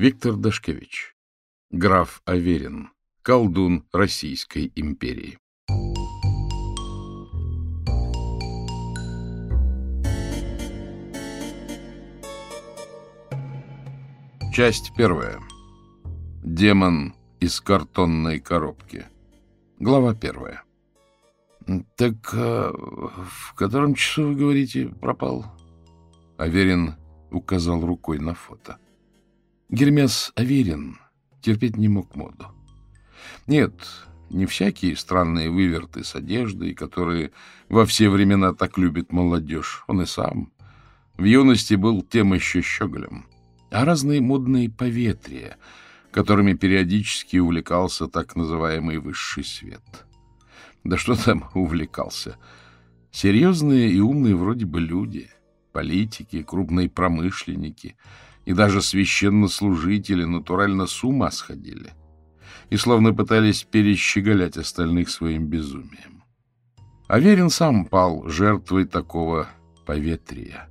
Виктор Дашкевич. Граф Аверин. Колдун Российской империи. Часть первая. Демон из картонной коробки. Глава первая. — Так а, в котором часу, вы говорите, пропал? Аверин указал рукой на фото. Гермес Аверин терпеть не мог моду. Нет, не всякие странные выверты с одеждой, которые во все времена так любит молодежь. Он и сам в юности был тем еще щеголем. А разные модные поветрия — которыми периодически увлекался так называемый высший свет. Да что там увлекался? Серьезные и умные вроде бы люди, политики, крупные промышленники и даже священнослужители натурально с ума сходили и словно пытались перещеголять остальных своим безумием. Аверин сам пал жертвой такого поветрия.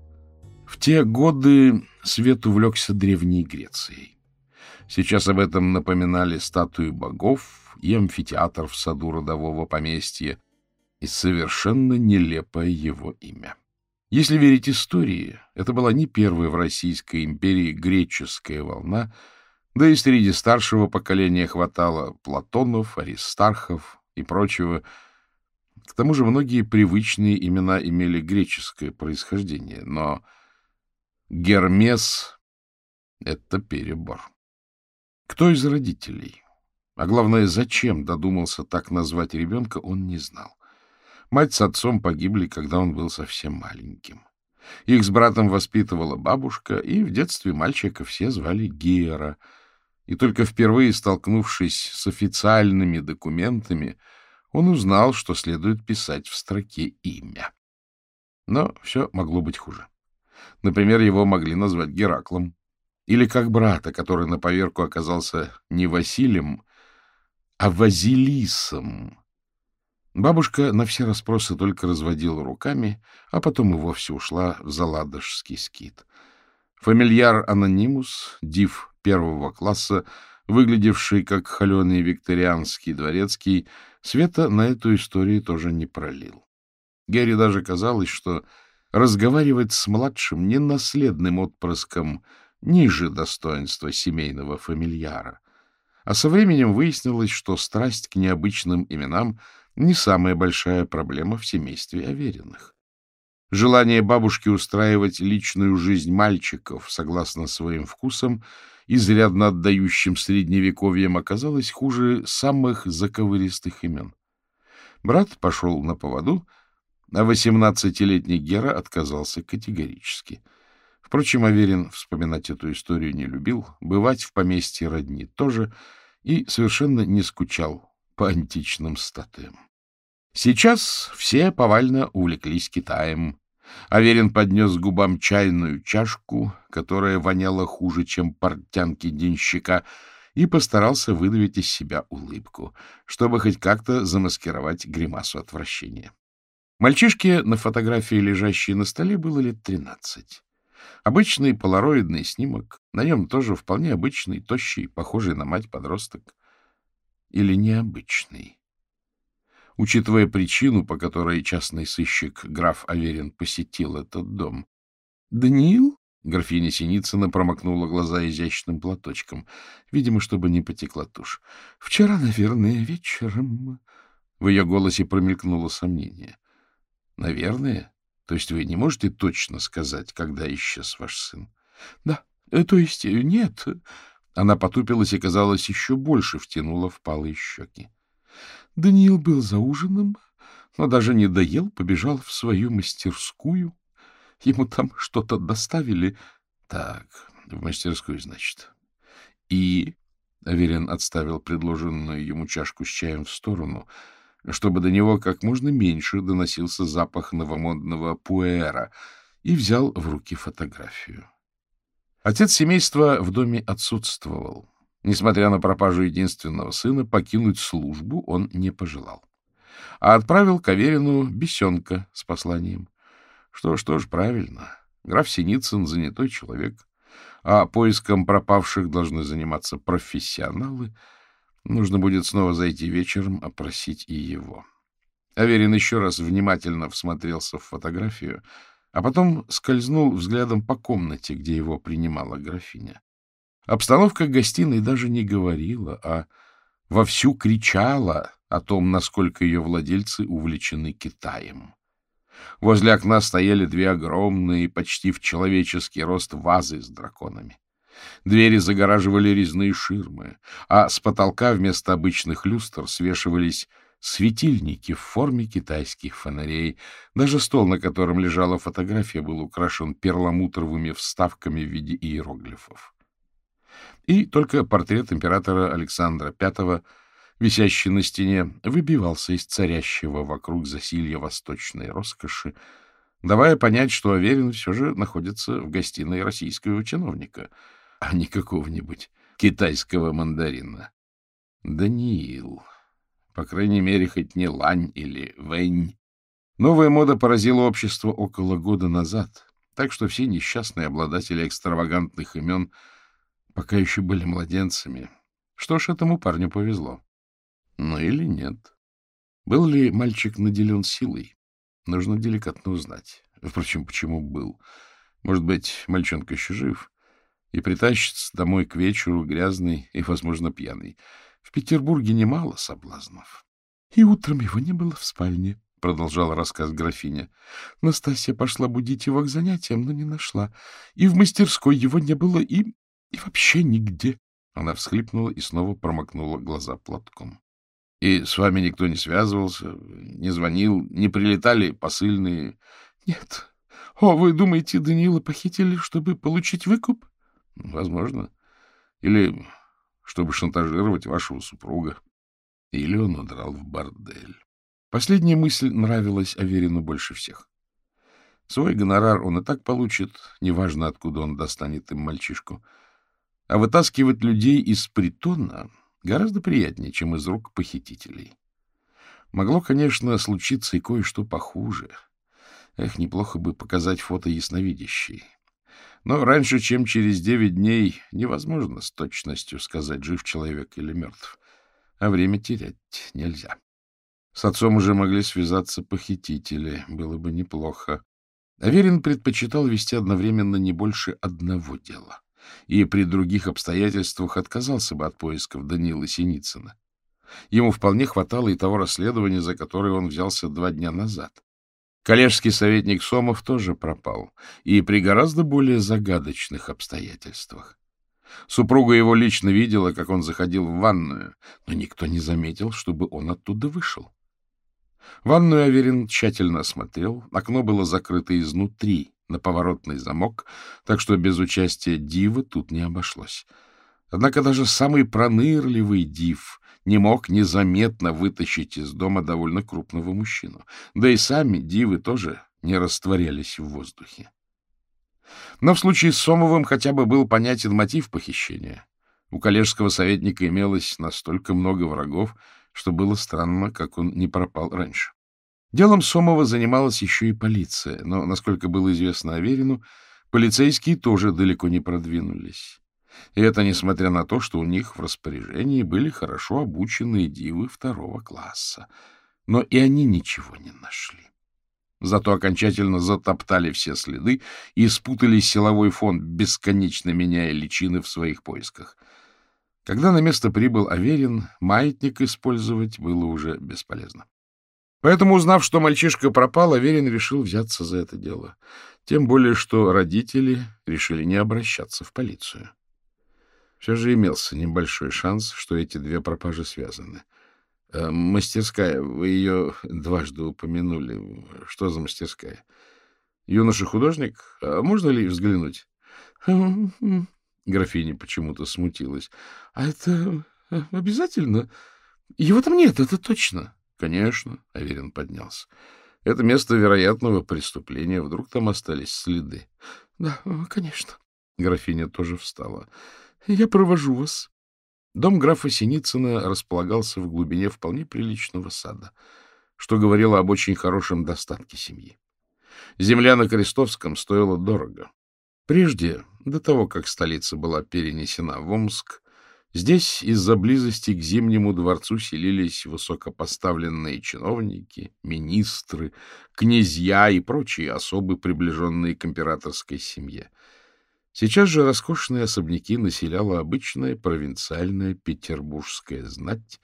В те годы свет увлекся Древней Грецией. Сейчас об этом напоминали статуи богов и амфитеатр в саду родового поместья и совершенно нелепое его имя. Если верить истории, это была не первая в Российской империи греческая волна, да и среди старшего поколения хватало Платонов, Аристархов и прочего. К тому же многие привычные имена имели греческое происхождение, но Гермес — это перебор. Кто из родителей, а главное, зачем додумался так назвать ребенка, он не знал. Мать с отцом погибли, когда он был совсем маленьким. Их с братом воспитывала бабушка, и в детстве мальчика все звали Гера. И только впервые столкнувшись с официальными документами, он узнал, что следует писать в строке имя. Но все могло быть хуже. Например, его могли назвать Гераклом, или как брата, который на поверку оказался не Василием, а Вазилисом. Бабушка на все расспросы только разводила руками, а потом и вовсе ушла в заладожский скит. Фамильяр Анонимус, див первого класса, выглядевший как холеный викторианский дворецкий, света на эту историю тоже не пролил. Герри даже казалось, что разговаривать с младшим ненаследным отпрыском — ниже достоинства семейного фамильяра. А со временем выяснилось, что страсть к необычным именам не самая большая проблема в семействе Авериных. Желание бабушки устраивать личную жизнь мальчиков согласно своим вкусам, изрядно отдающим средневековьем, оказалось хуже самых заковыристых имен. Брат пошел на поводу, а восемнадцатилетний Гера отказался категорически — Впрочем, Аверин вспоминать эту историю не любил, бывать в поместье родни тоже, и совершенно не скучал по античным статуям. Сейчас все повально увлеклись Китаем. Аверин поднес губам чайную чашку, которая воняла хуже, чем портянки денщика, и постарался выдавить из себя улыбку, чтобы хоть как-то замаскировать гримасу отвращения. Мальчишке на фотографии, лежащей на столе, было лет тринадцать. Обычный полароидный снимок. На нем тоже вполне обычный, тощий, похожий на мать подросток. Или необычный. Учитывая причину, по которой частный сыщик граф Аверин посетил этот дом. «Даниил?» — графиня Синицына промокнула глаза изящным платочком, видимо, чтобы не потекла тушь. «Вчера, наверное, вечером...» В ее голосе промелькнуло сомнение. «Наверное?» То есть вы не можете точно сказать, когда исчез ваш сын? — Да, э, то есть э, нет. Она потупилась и, казалось, еще больше втянула впалые щеки. Даниил был за ужином, но даже не доел, побежал в свою мастерскую. Ему там что-то доставили. Так, в мастерскую, значит. И... Аверин отставил предложенную ему чашку с чаем в сторону — чтобы до него как можно меньше доносился запах новомодного пуэра, и взял в руки фотографию. Отец семейства в доме отсутствовал. Несмотря на пропажу единственного сына, покинуть службу он не пожелал. А отправил к Аверину бесенка с посланием. Что ж, тоже правильно. Граф Синицын — занятой человек. А поиском пропавших должны заниматься профессионалы. Нужно будет снова зайти вечером, опросить и его. Аверин еще раз внимательно всмотрелся в фотографию, а потом скользнул взглядом по комнате, где его принимала графиня. Обстановка гостиной даже не говорила, а вовсю кричала о том, насколько ее владельцы увлечены Китаем. Возле окна стояли две огромные, почти в человеческий рост вазы с драконами. Двери загораживали резные ширмы, а с потолка вместо обычных люстр свешивались светильники в форме китайских фонарей. Даже стол, на котором лежала фотография, был украшен перламутровыми вставками в виде иероглифов. И только портрет императора Александра V, висящий на стене, выбивался из царящего вокруг засилья восточной роскоши, давая понять, что Аверин все же находится в гостиной российского чиновника, а не какого-нибудь китайского мандарина. Даниил. По крайней мере, хоть не Лань или Вэнь. Новая мода поразила общество около года назад, так что все несчастные обладатели экстравагантных имен — пока еще были младенцами. Что ж, этому парню повезло. Ну или нет. Был ли мальчик наделен силой? Нужно деликатно узнать. Впрочем, почему был? Может быть, мальчонка еще жив и притащится домой к вечеру грязный и, возможно, пьяный. В Петербурге немало соблазнов. И утром его не было в спальне, — продолжала рассказ графиня. Настасья пошла будить его к занятиям, но не нашла. И в мастерской его не было, и и вообще нигде. Она всхлипнула и снова промокнула глаза платком. — И с вами никто не связывался, не звонил, не прилетали посыльные? — Нет. О, вы думаете, Даниила похитили, чтобы получить выкуп? — Возможно. Или чтобы шантажировать вашего супруга. Или он удрал в бордель. Последняя мысль нравилась Аверину больше всех. Свой гонорар он и так получит, неважно, откуда он достанет им мальчишку — а вытаскивать людей из притона гораздо приятнее, чем из рук похитителей. Могло, конечно, случиться и кое-что похуже. Эх, неплохо бы показать фото ясновидящей. Но раньше, чем через девять дней, невозможно с точностью сказать, жив человек или мертв. А время терять нельзя. С отцом уже могли связаться похитители, было бы неплохо. Аверин предпочитал вести одновременно не больше одного дела и при других обстоятельствах отказался бы от поисков Данила Синицына. Ему вполне хватало и того расследования, за которое он взялся два дня назад. Коллежский советник Сомов тоже пропал, и при гораздо более загадочных обстоятельствах. Супруга его лично видела, как он заходил в ванную, но никто не заметил, чтобы он оттуда вышел. Ванную Аверин тщательно осмотрел, окно было закрыто изнутри, на поворотный замок, так что без участия дива тут не обошлось. Однако даже самый пронырливый див не мог незаметно вытащить из дома довольно крупного мужчину. Да и сами дивы тоже не растворялись в воздухе. Но в случае с Сомовым хотя бы был понятен мотив похищения. У коллежского советника имелось настолько много врагов, что было странно, как он не пропал раньше. Делом Сомова занималась еще и полиция, но, насколько было известно Аверину, полицейские тоже далеко не продвинулись. И это несмотря на то, что у них в распоряжении были хорошо обученные дивы второго класса. Но и они ничего не нашли. Зато окончательно затоптали все следы и спутали силовой фонд, бесконечно меняя личины в своих поисках. Когда на место прибыл Аверин, маятник использовать было уже бесполезно. Поэтому, узнав, что мальчишка пропал, Аверин решил взяться за это дело. Тем более, что родители решили не обращаться в полицию. Все же имелся небольшой шанс, что эти две пропажи связаны. Э, мастерская, вы ее дважды упомянули. Что за мастерская? Юноша-художник? А можно ли взглянуть? Графиня почему-то смутилась. — А это э, обязательно? Его там нет, это точно. Конечно, Аверин поднялся. Это место вероятного преступления. Вдруг там остались следы. Да, конечно. Графиня тоже встала. Я провожу вас. Дом графа Синицына располагался в глубине вполне приличного сада, что говорило об очень хорошем достатке семьи. Земля на Крестовском стоила дорого. Прежде, до того, как столица была перенесена в Омск, здесь из-за близости к Зимнему дворцу селились высокопоставленные чиновники, министры, князья и прочие особы, приближенные к императорской семье. Сейчас же роскошные особняки населяла обычная провинциальная петербургская знать,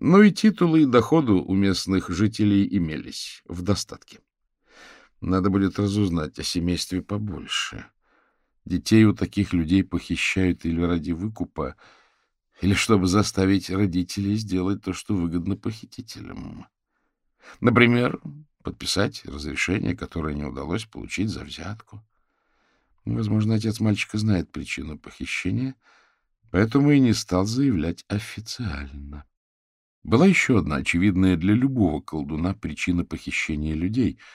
но и титулы и доходы у местных жителей имелись в достатке. Надо будет разузнать о семействе побольше. Детей у таких людей похищают или ради выкупа, или чтобы заставить родителей сделать то, что выгодно похитителям. Например, подписать разрешение, которое не удалось получить за взятку. Возможно, отец мальчика знает причину похищения, поэтому и не стал заявлять официально. Была еще одна очевидная для любого колдуна причина похищения людей —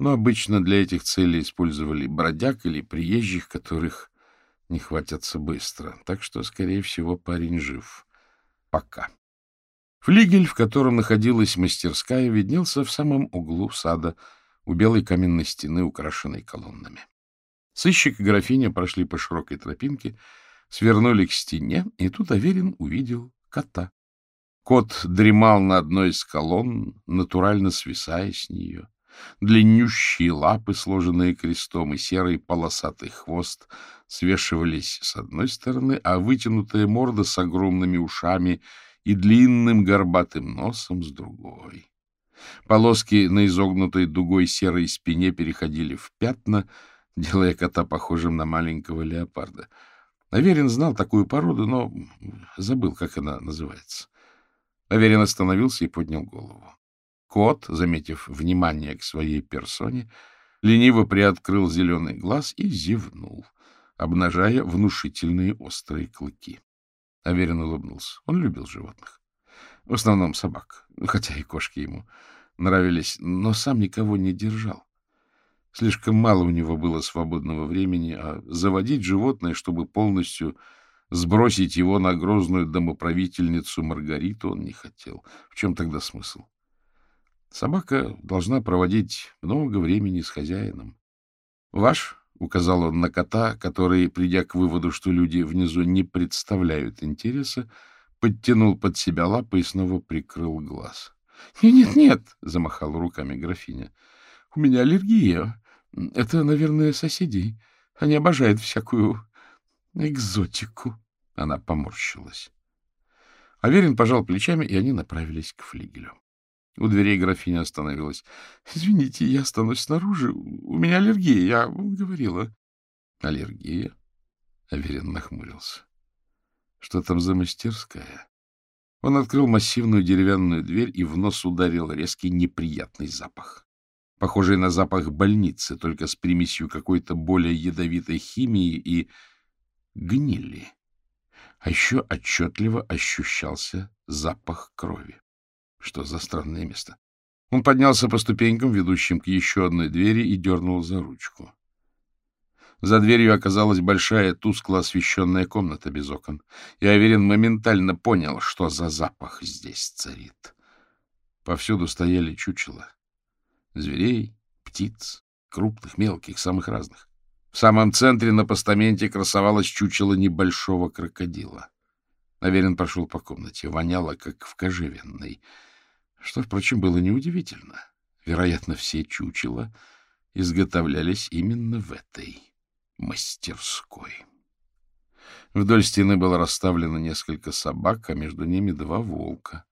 но обычно для этих целей использовали бродяг или приезжих, которых не хватятся быстро. Так что, скорее всего, парень жив. Пока. Флигель, в котором находилась мастерская, виднелся в самом углу сада, у белой каменной стены, украшенной колоннами. Сыщик и графиня прошли по широкой тропинке, свернули к стене, и тут Аверин увидел кота. Кот дремал на одной из колонн, натурально свисая с нее. Длиннющие лапы, сложенные крестом, и серый полосатый хвост свешивались с одной стороны, а вытянутая морда с огромными ушами и длинным горбатым носом с другой. Полоски на изогнутой дугой серой спине переходили в пятна, делая кота похожим на маленького леопарда. Аверин знал такую породу, но забыл, как она называется. Аверин остановился и поднял голову. Кот, заметив внимание к своей персоне, лениво приоткрыл зеленый глаз и зевнул, обнажая внушительные острые клыки. Аверин улыбнулся. Он любил животных. В основном собак, хотя и кошки ему нравились, но сам никого не держал. Слишком мало у него было свободного времени, а заводить животное, чтобы полностью сбросить его на грозную домоправительницу Маргариту, он не хотел. В чем тогда смысл? Собака должна проводить много времени с хозяином. Ваш, — указал он на кота, который, придя к выводу, что люди внизу не представляют интереса, подтянул под себя лапы и снова прикрыл глаз. «Нет, — Нет-нет-нет, — замахала руками графиня, — у меня аллергия. Это, наверное, соседи. Они обожают всякую экзотику. Она поморщилась. Аверин пожал плечами, и они направились к флигелю. У дверей графиня остановилась. — Извините, я останусь снаружи. У меня аллергия, я говорила. — Аллергия? — Аверин нахмурился. — Что там за мастерская? Он открыл массивную деревянную дверь и в нос ударил резкий неприятный запах. Похожий на запах больницы, только с примесью какой-то более ядовитой химии и гнили. А еще отчетливо ощущался запах крови. Что за странное место? Он поднялся по ступенькам, ведущим к еще одной двери, и дернул за ручку. За дверью оказалась большая, тускло освещенная комната без окон, и Аверин моментально понял, что за запах здесь царит. Повсюду стояли чучела. Зверей, птиц, крупных, мелких, самых разных. В самом центре на постаменте красовалось чучело небольшого крокодила. Аверин прошел по комнате. Воняло, как в кожевенной. Что, впрочем, было неудивительно. Вероятно, все чучела изготовлялись именно в этой мастерской. Вдоль стены было расставлено несколько собак, а между ними два волка.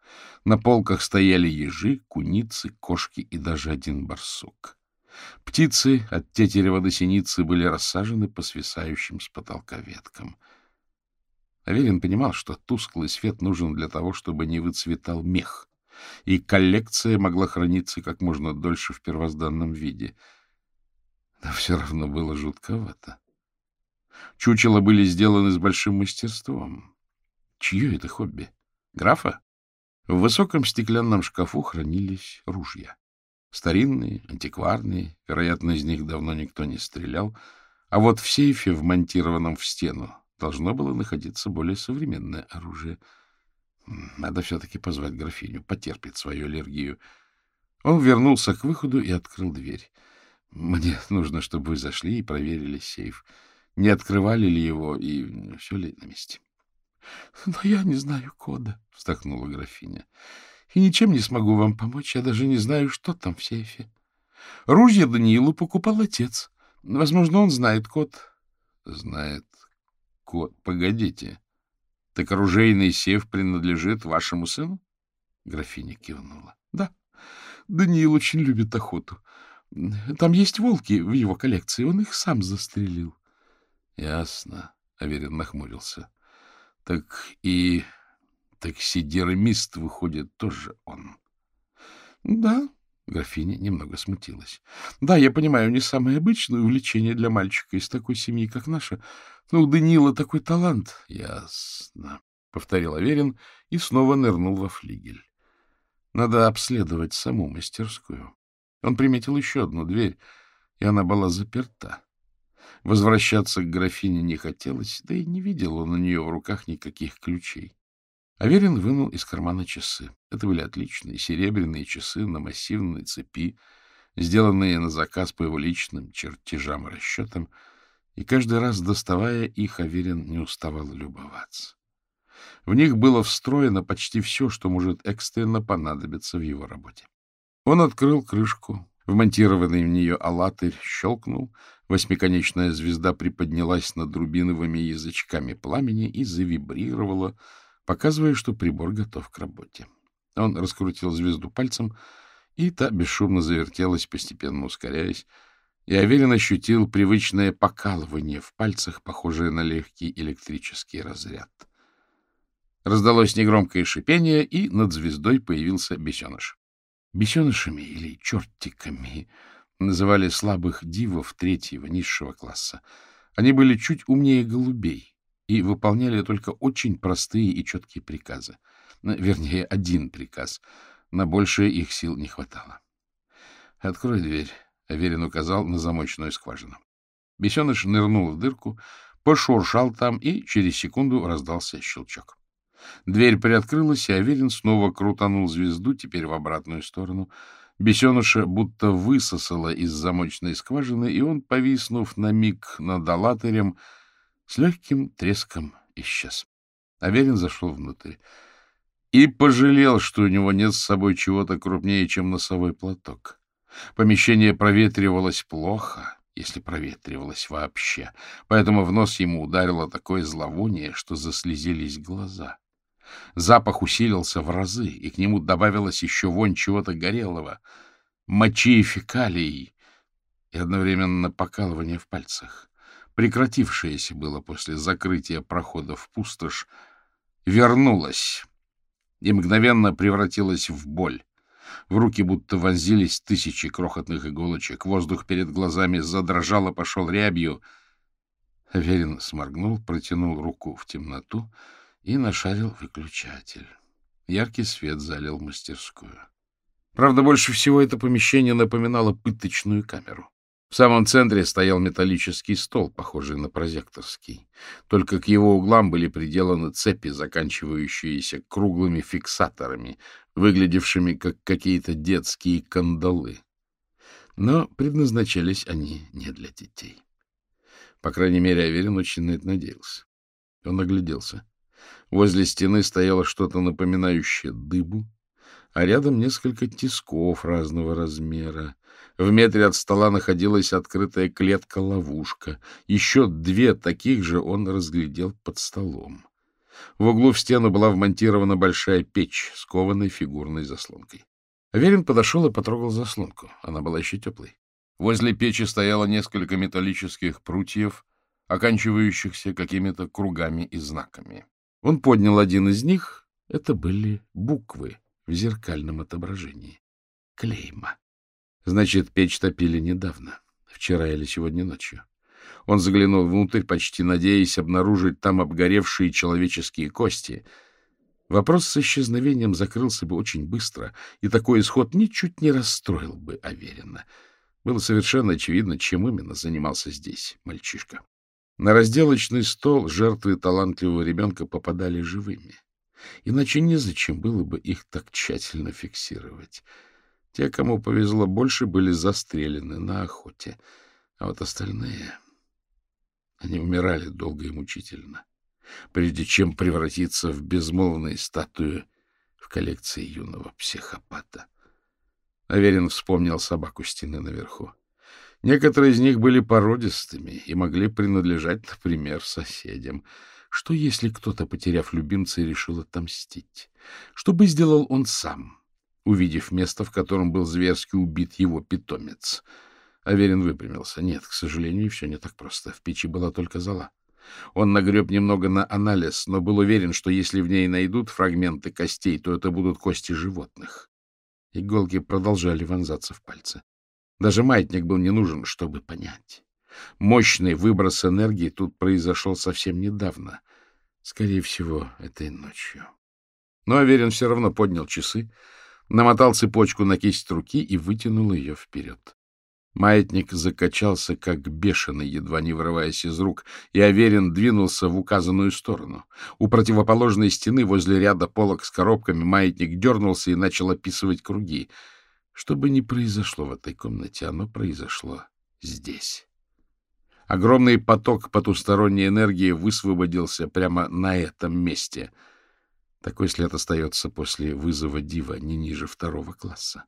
На полках стояли ежи, куницы, кошки и даже один барсук. Птицы от тетерева до синицы были рассажены по свисающим с потолка веткам. Аверин понимал, что тусклый свет нужен для того, чтобы не выцветал мех, и коллекция могла храниться как можно дольше в первозданном виде. Но все равно было жутковато. Чучела были сделаны с большим мастерством. Чье это хобби? Графа? В высоком стеклянном шкафу хранились ружья. Старинные, антикварные, вероятно, из них давно никто не стрелял, а вот в сейфе, вмонтированном в стену, должно было находиться более современное оружие — надо все-таки позвать графиню, потерпит свою аллергию. Он вернулся к выходу и открыл дверь. — Мне нужно, чтобы вы зашли и проверили сейф. Не открывали ли его и все ли на месте? — Но я не знаю кода, — вздохнула графиня. — И ничем не смогу вам помочь. Я даже не знаю, что там в сейфе. Ружья Даниилу покупал отец. Возможно, он знает код. — Знает код. Погодите. Так оружейный сейф принадлежит вашему сыну? Графиня кивнула. — Да. Даниил очень любит охоту. Там есть волки в его коллекции. Он их сам застрелил. — Ясно. Аверин нахмурился. — Так и таксидермист, выходит, тоже он. — Да. Графиня немного смутилась. — Да, я понимаю, не самое обычное увлечение для мальчика из такой семьи, как наша. Но у Даниила такой талант. — Ясно, — повторил Аверин и снова нырнул во флигель. Надо обследовать саму мастерскую. Он приметил еще одну дверь, и она была заперта. Возвращаться к графине не хотелось, да и не видел он у нее в руках никаких ключей. Аверин вынул из кармана часы. Это были отличные серебряные часы на массивной цепи, сделанные на заказ по его личным чертежам и расчетам, и каждый раз, доставая их, Аверин не уставал любоваться. В них было встроено почти все, что может экстренно понадобиться в его работе. Он открыл крышку, вмонтированный в нее алатырь щелкнул, восьмиконечная звезда приподнялась над рубиновыми язычками пламени и завибрировала, показывая, что прибор готов к работе. Он раскрутил звезду пальцем, и та бесшумно завертелась, постепенно ускоряясь, и Аверин ощутил привычное покалывание в пальцах, похожее на легкий электрический разряд. Раздалось негромкое шипение, и над звездой появился бесеныш. Бесенышами или чертиками называли слабых дивов третьего низшего класса. Они были чуть умнее голубей, и выполняли только очень простые и четкие приказы. Вернее, один приказ. На большее их сил не хватало. — Открой дверь, — Аверин указал на замочную скважину. Бесеныш нырнул в дырку, пошуршал там, и через секунду раздался щелчок. Дверь приоткрылась, и Аверин снова крутанул звезду, теперь в обратную сторону. Бесеныша будто высосала из замочной скважины, и он, повиснув на миг над аллатырем, с легким треском исчез. Аверин зашел внутрь и пожалел, что у него нет с собой чего-то крупнее, чем носовой платок. Помещение проветривалось плохо, если проветривалось вообще, поэтому в нос ему ударило такое зловоние, что заслезились глаза. Запах усилился в разы, и к нему добавилось еще вонь чего-то горелого, мочи и фекалий, и одновременно покалывание в пальцах прекратившееся было после закрытия прохода в пустошь, вернулось и мгновенно превратилось в боль. В руки будто вонзились тысячи крохотных иголочек, воздух перед глазами задрожал и пошел рябью. Аверин сморгнул, протянул руку в темноту и нашарил выключатель. Яркий свет залил мастерскую. Правда, больше всего это помещение напоминало пыточную камеру. В самом центре стоял металлический стол, похожий на прозекторский. Только к его углам были приделаны цепи, заканчивающиеся круглыми фиксаторами, выглядевшими как какие-то детские кандалы. Но предназначались они не для детей. По крайней мере, Аверин очень на это надеялся. Он огляделся. Возле стены стояло что-то напоминающее дыбу, а рядом несколько тисков разного размера. В метре от стола находилась открытая клетка-ловушка. Еще две таких же он разглядел под столом. В углу в стену была вмонтирована большая печь с кованой фигурной заслонкой. Аверин подошел и потрогал заслонку. Она была еще теплой. Возле печи стояло несколько металлических прутьев, оканчивающихся какими-то кругами и знаками. Он поднял один из них. Это были буквы в зеркальном отображении. Клейма. Значит, печь топили недавно, вчера или сегодня ночью. Он заглянул внутрь, почти надеясь обнаружить там обгоревшие человеческие кости. Вопрос с исчезновением закрылся бы очень быстро, и такой исход ничуть не расстроил бы Аверина. Было совершенно очевидно, чем именно занимался здесь мальчишка. На разделочный стол жертвы талантливого ребенка попадали живыми. Иначе незачем было бы их так тщательно фиксировать. Те, кому повезло больше, были застрелены на охоте, а вот остальные... Они умирали долго и мучительно, прежде чем превратиться в безмолвные статуи в коллекции юного психопата. Аверин вспомнил собаку стены наверху. Некоторые из них были породистыми и могли принадлежать, например, соседям. Что, если кто-то, потеряв любимца, решил отомстить? Что бы сделал он сам, увидев место, в котором был зверски убит его питомец? Аверин выпрямился. Нет, к сожалению, все не так просто. В печи была только зола. Он нагреб немного на анализ, но был уверен, что если в ней найдут фрагменты костей, то это будут кости животных. Иголки продолжали вонзаться в пальцы. Даже маятник был не нужен, чтобы понять. Мощный выброс энергии тут произошел совсем недавно. Скорее всего, этой ночью. Но Аверин все равно поднял часы, намотал цепочку на кисть руки и вытянул ее вперед. Маятник закачался, как бешеный, едва не вырываясь из рук, и Аверин двинулся в указанную сторону. У противоположной стены, возле ряда полок с коробками, маятник дернулся и начал описывать круги. Что бы ни произошло в этой комнате, оно произошло здесь. Огромный поток потусторонней энергии высвободился прямо на этом месте. Такой след остается после вызова дива не ниже второго класса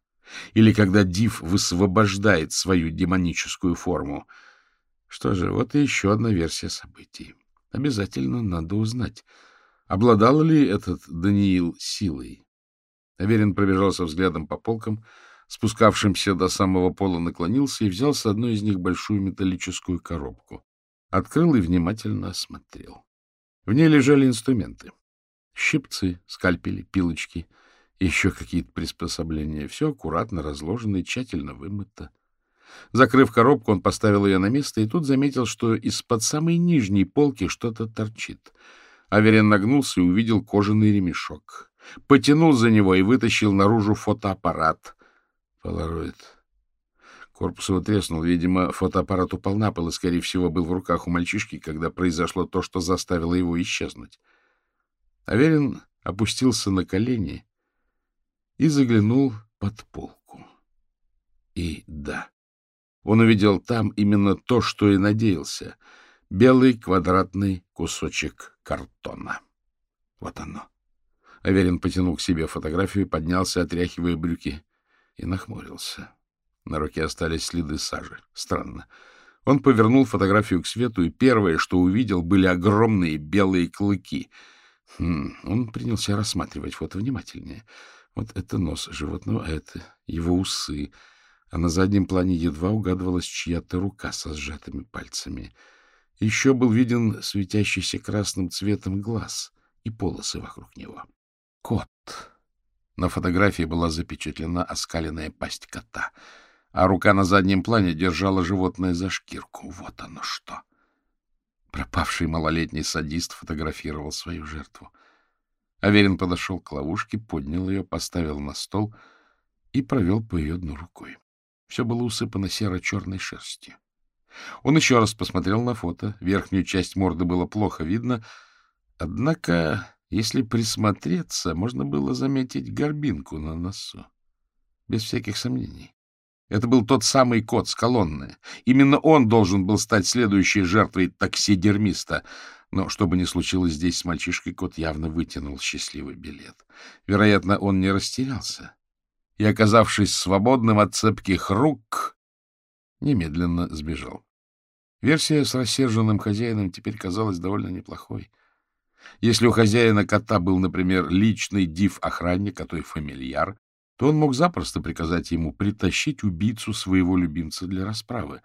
или когда Див высвобождает свою демоническую форму. Что же, вот и еще одна версия событий. Обязательно надо узнать, обладал ли этот Даниил силой. Аверин пробежался взглядом по полкам, спускавшимся до самого пола наклонился и взял с одной из них большую металлическую коробку. Открыл и внимательно осмотрел. В ней лежали инструменты. Щипцы, скальпели, пилочки — еще какие-то приспособления. Все аккуратно разложено и тщательно вымыто. Закрыв коробку, он поставил ее на место и тут заметил, что из-под самой нижней полки что-то торчит. Аверин нагнулся и увидел кожаный ремешок. Потянул за него и вытащил наружу фотоаппарат. Полароид. Корпус его треснул. Видимо, фотоаппарат упал на пол и, скорее всего, был в руках у мальчишки, когда произошло то, что заставило его исчезнуть. Аверин опустился на колени и заглянул под полку. И да, он увидел там именно то, что и надеялся — белый квадратный кусочек картона. Вот оно. Аверин потянул к себе фотографию, поднялся, отряхивая брюки, и нахмурился. На руке остались следы сажи. Странно. Он повернул фотографию к свету, и первое, что увидел, были огромные белые клыки. Хм, он принялся рассматривать фото внимательнее — вот это нос животного, а это его усы. А на заднем плане едва угадывалась чья-то рука со сжатыми пальцами. Еще был виден светящийся красным цветом глаз и полосы вокруг него. Кот. На фотографии была запечатлена оскаленная пасть кота, а рука на заднем плане держала животное за шкирку. Вот оно что! Пропавший малолетний садист фотографировал свою жертву. Аверин подошел к ловушке, поднял ее, поставил на стол и провел по ее дну рукой. Все было усыпано серо-черной шерстью. Он еще раз посмотрел на фото. Верхнюю часть морды было плохо видно. Однако, если присмотреться, можно было заметить горбинку на носу. Без всяких сомнений. Это был тот самый кот с колонны. Именно он должен был стать следующей жертвой таксидермиста — но что бы ни случилось здесь с мальчишкой, кот явно вытянул счастливый билет. Вероятно, он не растерялся. И, оказавшись свободным от цепких рук, немедленно сбежал. Версия с рассерженным хозяином теперь казалась довольно неплохой. Если у хозяина кота был, например, личный див-охранник, а то и фамильяр, то он мог запросто приказать ему притащить убийцу своего любимца для расправы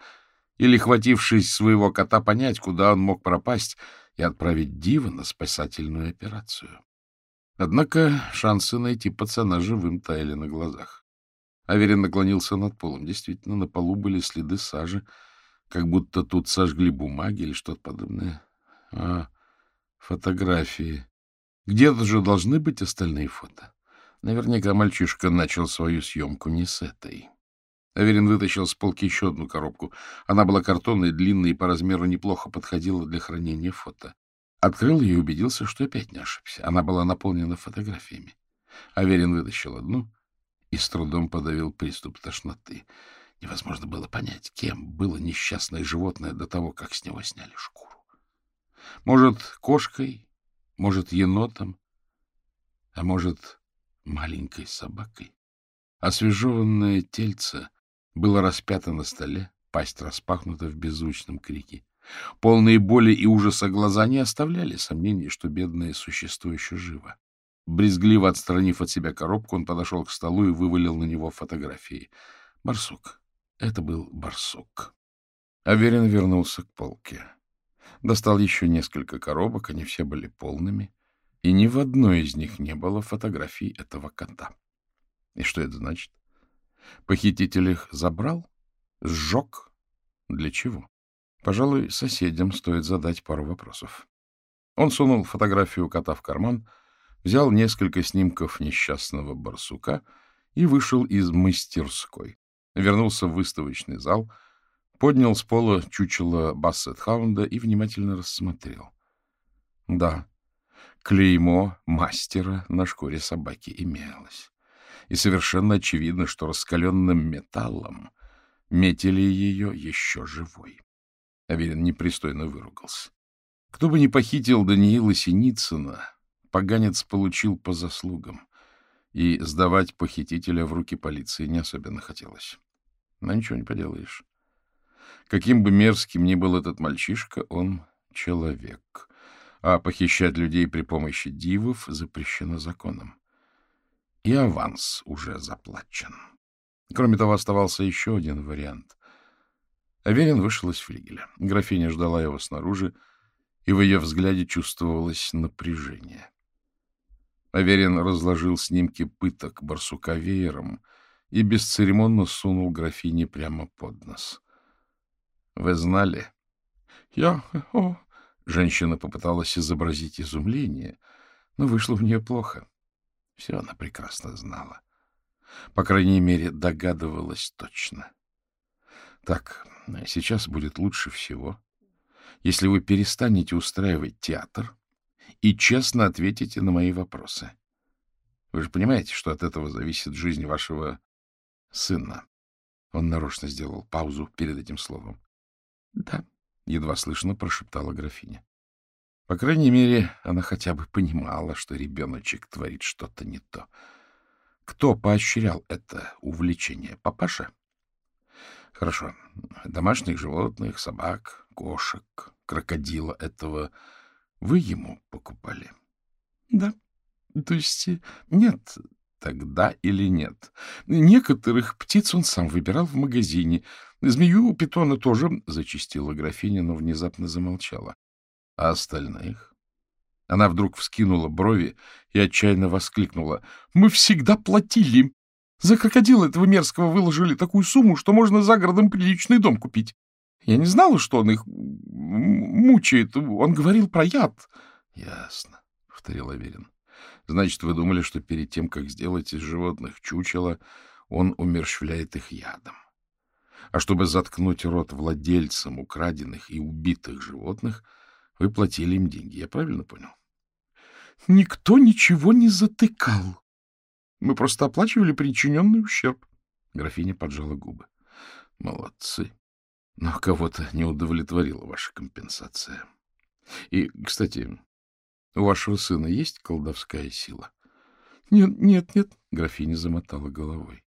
или, хватившись своего кота, понять, куда он мог пропасть — и отправить Дива на спасательную операцию. Однако шансы найти пацана живым таяли на глазах. Аверин наклонился над полом. Действительно, на полу были следы сажи, как будто тут сожгли бумаги или что-то подобное. А, фотографии. Где-то же должны быть остальные фото. Наверняка мальчишка начал свою съемку не с этой. Аверин вытащил с полки еще одну коробку. Она была картонной, длинной и по размеру неплохо подходила для хранения фото. Открыл ее и убедился, что опять не ошибся. Она была наполнена фотографиями. Аверин вытащил одну и с трудом подавил приступ тошноты. Невозможно было понять, кем было несчастное животное до того, как с него сняли шкуру. Может, кошкой, может, енотом, а может, маленькой собакой. Освежеванное тельце было распято на столе, пасть распахнута в беззвучном крике. Полные боли и ужаса глаза не оставляли сомнений, что бедное существо еще живо. Брезгливо отстранив от себя коробку, он подошел к столу и вывалил на него фотографии. Барсук. Это был барсук. Аверин вернулся к полке. Достал еще несколько коробок, они все были полными, и ни в одной из них не было фотографий этого кота. И что это значит? Похититель их забрал? Сжег? Для чего? Пожалуй, соседям стоит задать пару вопросов. Он сунул фотографию кота в карман, взял несколько снимков несчастного барсука и вышел из мастерской. Вернулся в выставочный зал, поднял с пола чучело Бассет-хаунда и внимательно рассмотрел. Да, клеймо мастера на шкуре собаки имелось. И совершенно очевидно, что раскаленным металлом метили ее еще живой. Аверин непристойно выругался. Кто бы ни похитил Даниила Синицына, поганец получил по заслугам, и сдавать похитителя в руки полиции не особенно хотелось. Но ничего не поделаешь. Каким бы мерзким ни был этот мальчишка, он человек, а похищать людей при помощи дивов запрещено законом. И аванс уже заплачен. Кроме того, оставался еще один вариант. Аверин вышел из флигеля. Графиня ждала его снаружи, и в ее взгляде чувствовалось напряжение. Аверин разложил снимки пыток барсука веером и бесцеремонно сунул графине прямо под нос. — Вы знали? — Я... О... Женщина попыталась изобразить изумление, но вышло у нее плохо. Все она прекрасно знала. По крайней мере, догадывалась точно. Так, сейчас будет лучше всего, если вы перестанете устраивать театр и честно ответите на мои вопросы. Вы же понимаете, что от этого зависит жизнь вашего сына. Он нарочно сделал паузу перед этим словом. — Да, — едва слышно прошептала графиня. По крайней мере, она хотя бы понимала, что ребеночек творит что-то не то. Кто поощрял это увлечение? Папаша? Хорошо. Домашних животных, собак, кошек, крокодила этого вы ему покупали? Да. То есть нет, тогда или нет. Некоторых птиц он сам выбирал в магазине. Змею, питона тоже, — зачистила графиня, но внезапно замолчала. А остальных? Она вдруг вскинула брови и отчаянно воскликнула. — Мы всегда платили. За крокодила этого мерзкого выложили такую сумму, что можно за городом приличный дом купить. Я не знала, что он их мучает. Он говорил про яд. — Ясно, — повторил Аверин. — Значит, вы думали, что перед тем, как сделать из животных чучело, он умерщвляет их ядом. А чтобы заткнуть рот владельцам украденных и убитых животных, вы платили им деньги. Я правильно понял? — Никто ничего не затыкал. Мы просто оплачивали причиненный ущерб. Графиня поджала губы. — Молодцы. Но кого-то не удовлетворила ваша компенсация. И, кстати, у вашего сына есть колдовская сила? — Нет, нет, нет, — графиня замотала головой.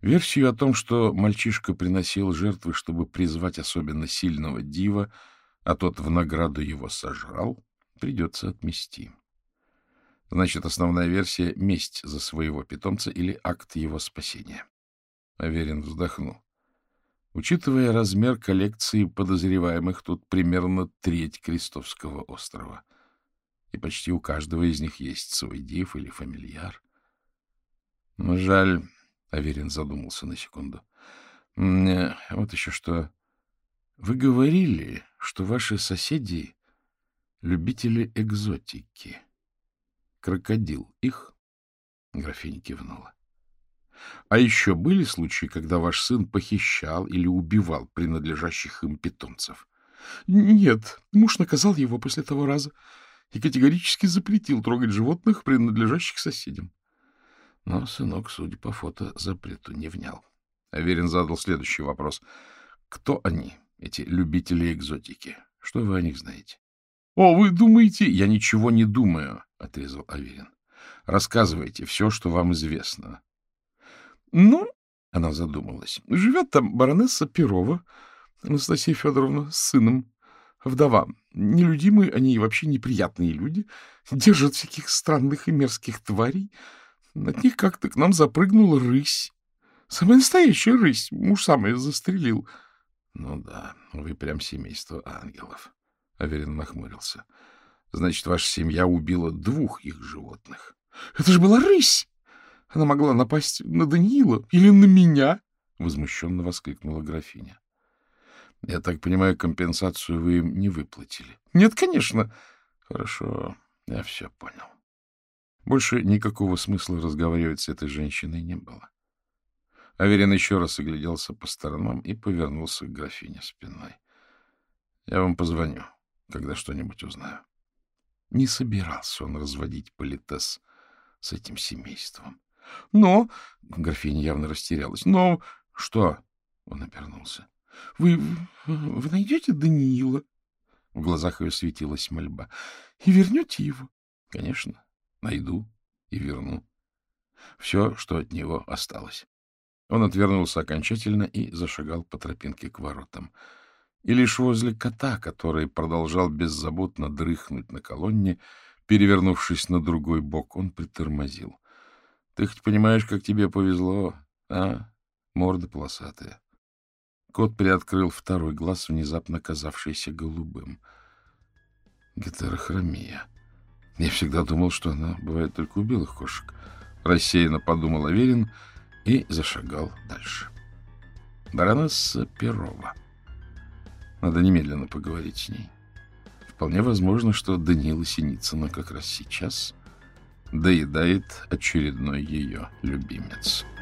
Версию о том, что мальчишка приносил жертвы, чтобы призвать особенно сильного дива, а тот в награду его сожрал, придется отмести. Значит, основная версия — месть за своего питомца или акт его спасения. Аверин вздохнул. Учитывая размер коллекции подозреваемых, тут примерно треть Крестовского острова. И почти у каждого из них есть свой див или фамильяр. Но жаль, — Аверин задумался на секунду. Э, — Вот еще что. Вы говорили, что ваши соседи — любители экзотики. Крокодил их? Графиня кивнула. А еще были случаи, когда ваш сын похищал или убивал принадлежащих им питомцев? — Нет, муж наказал его после того раза и категорически запретил трогать животных, принадлежащих соседям. Но сынок, судя по фото, запрету не внял. Аверин задал следующий вопрос. Кто они, эти любители экзотики? Что вы о них знаете? — О, вы думаете? — Я ничего не думаю, — отрезал Аверин. — Рассказывайте все, что вам известно. — Ну, — она задумалась, — живет там баронесса Перова, Анастасия Федоровна, с сыном. Вдова. Нелюдимые они и вообще неприятные люди. Держат всяких странных и мерзких тварей. От них как-то к нам запрыгнула рысь. Самая настоящая рысь. Муж сам ее застрелил. — Ну да, вы прям семейство ангелов. Аверин нахмурился. — Значит, ваша семья убила двух их животных. — Это же была рысь! Она могла напасть на Даниила или на меня! — возмущенно воскликнула графиня. — Я так понимаю, компенсацию вы им не выплатили? — Нет, конечно. — Хорошо, я все понял. Больше никакого смысла разговаривать с этой женщиной не было. Аверин еще раз огляделся по сторонам и повернулся к графине спиной. — Я вам позвоню, когда что-нибудь узнаю. Не собирался он разводить политес с этим семейством. — Но... — графиня явно растерялась. — Но... — Что? — он обернулся. — Вы... вы найдете Даниила? В глазах ее светилась мольба. — И вернете его? — Конечно. Найду и верну. Все, что от него осталось. Он отвернулся окончательно и зашагал по тропинке к воротам. И лишь возле кота, который продолжал беззаботно дрыхнуть на колонне, перевернувшись на другой бок, он притормозил. — Ты хоть понимаешь, как тебе повезло, а? Морда полосатая. Кот приоткрыл второй глаз, внезапно казавшийся голубым. Гетерохромия. Я всегда думал, что она бывает только у белых кошек. Рассеянно подумал Аверин — и зашагал дальше. Баронесса Перова. Надо немедленно поговорить с ней. Вполне возможно, что Данила Синицына как раз сейчас доедает очередной ее любимец. —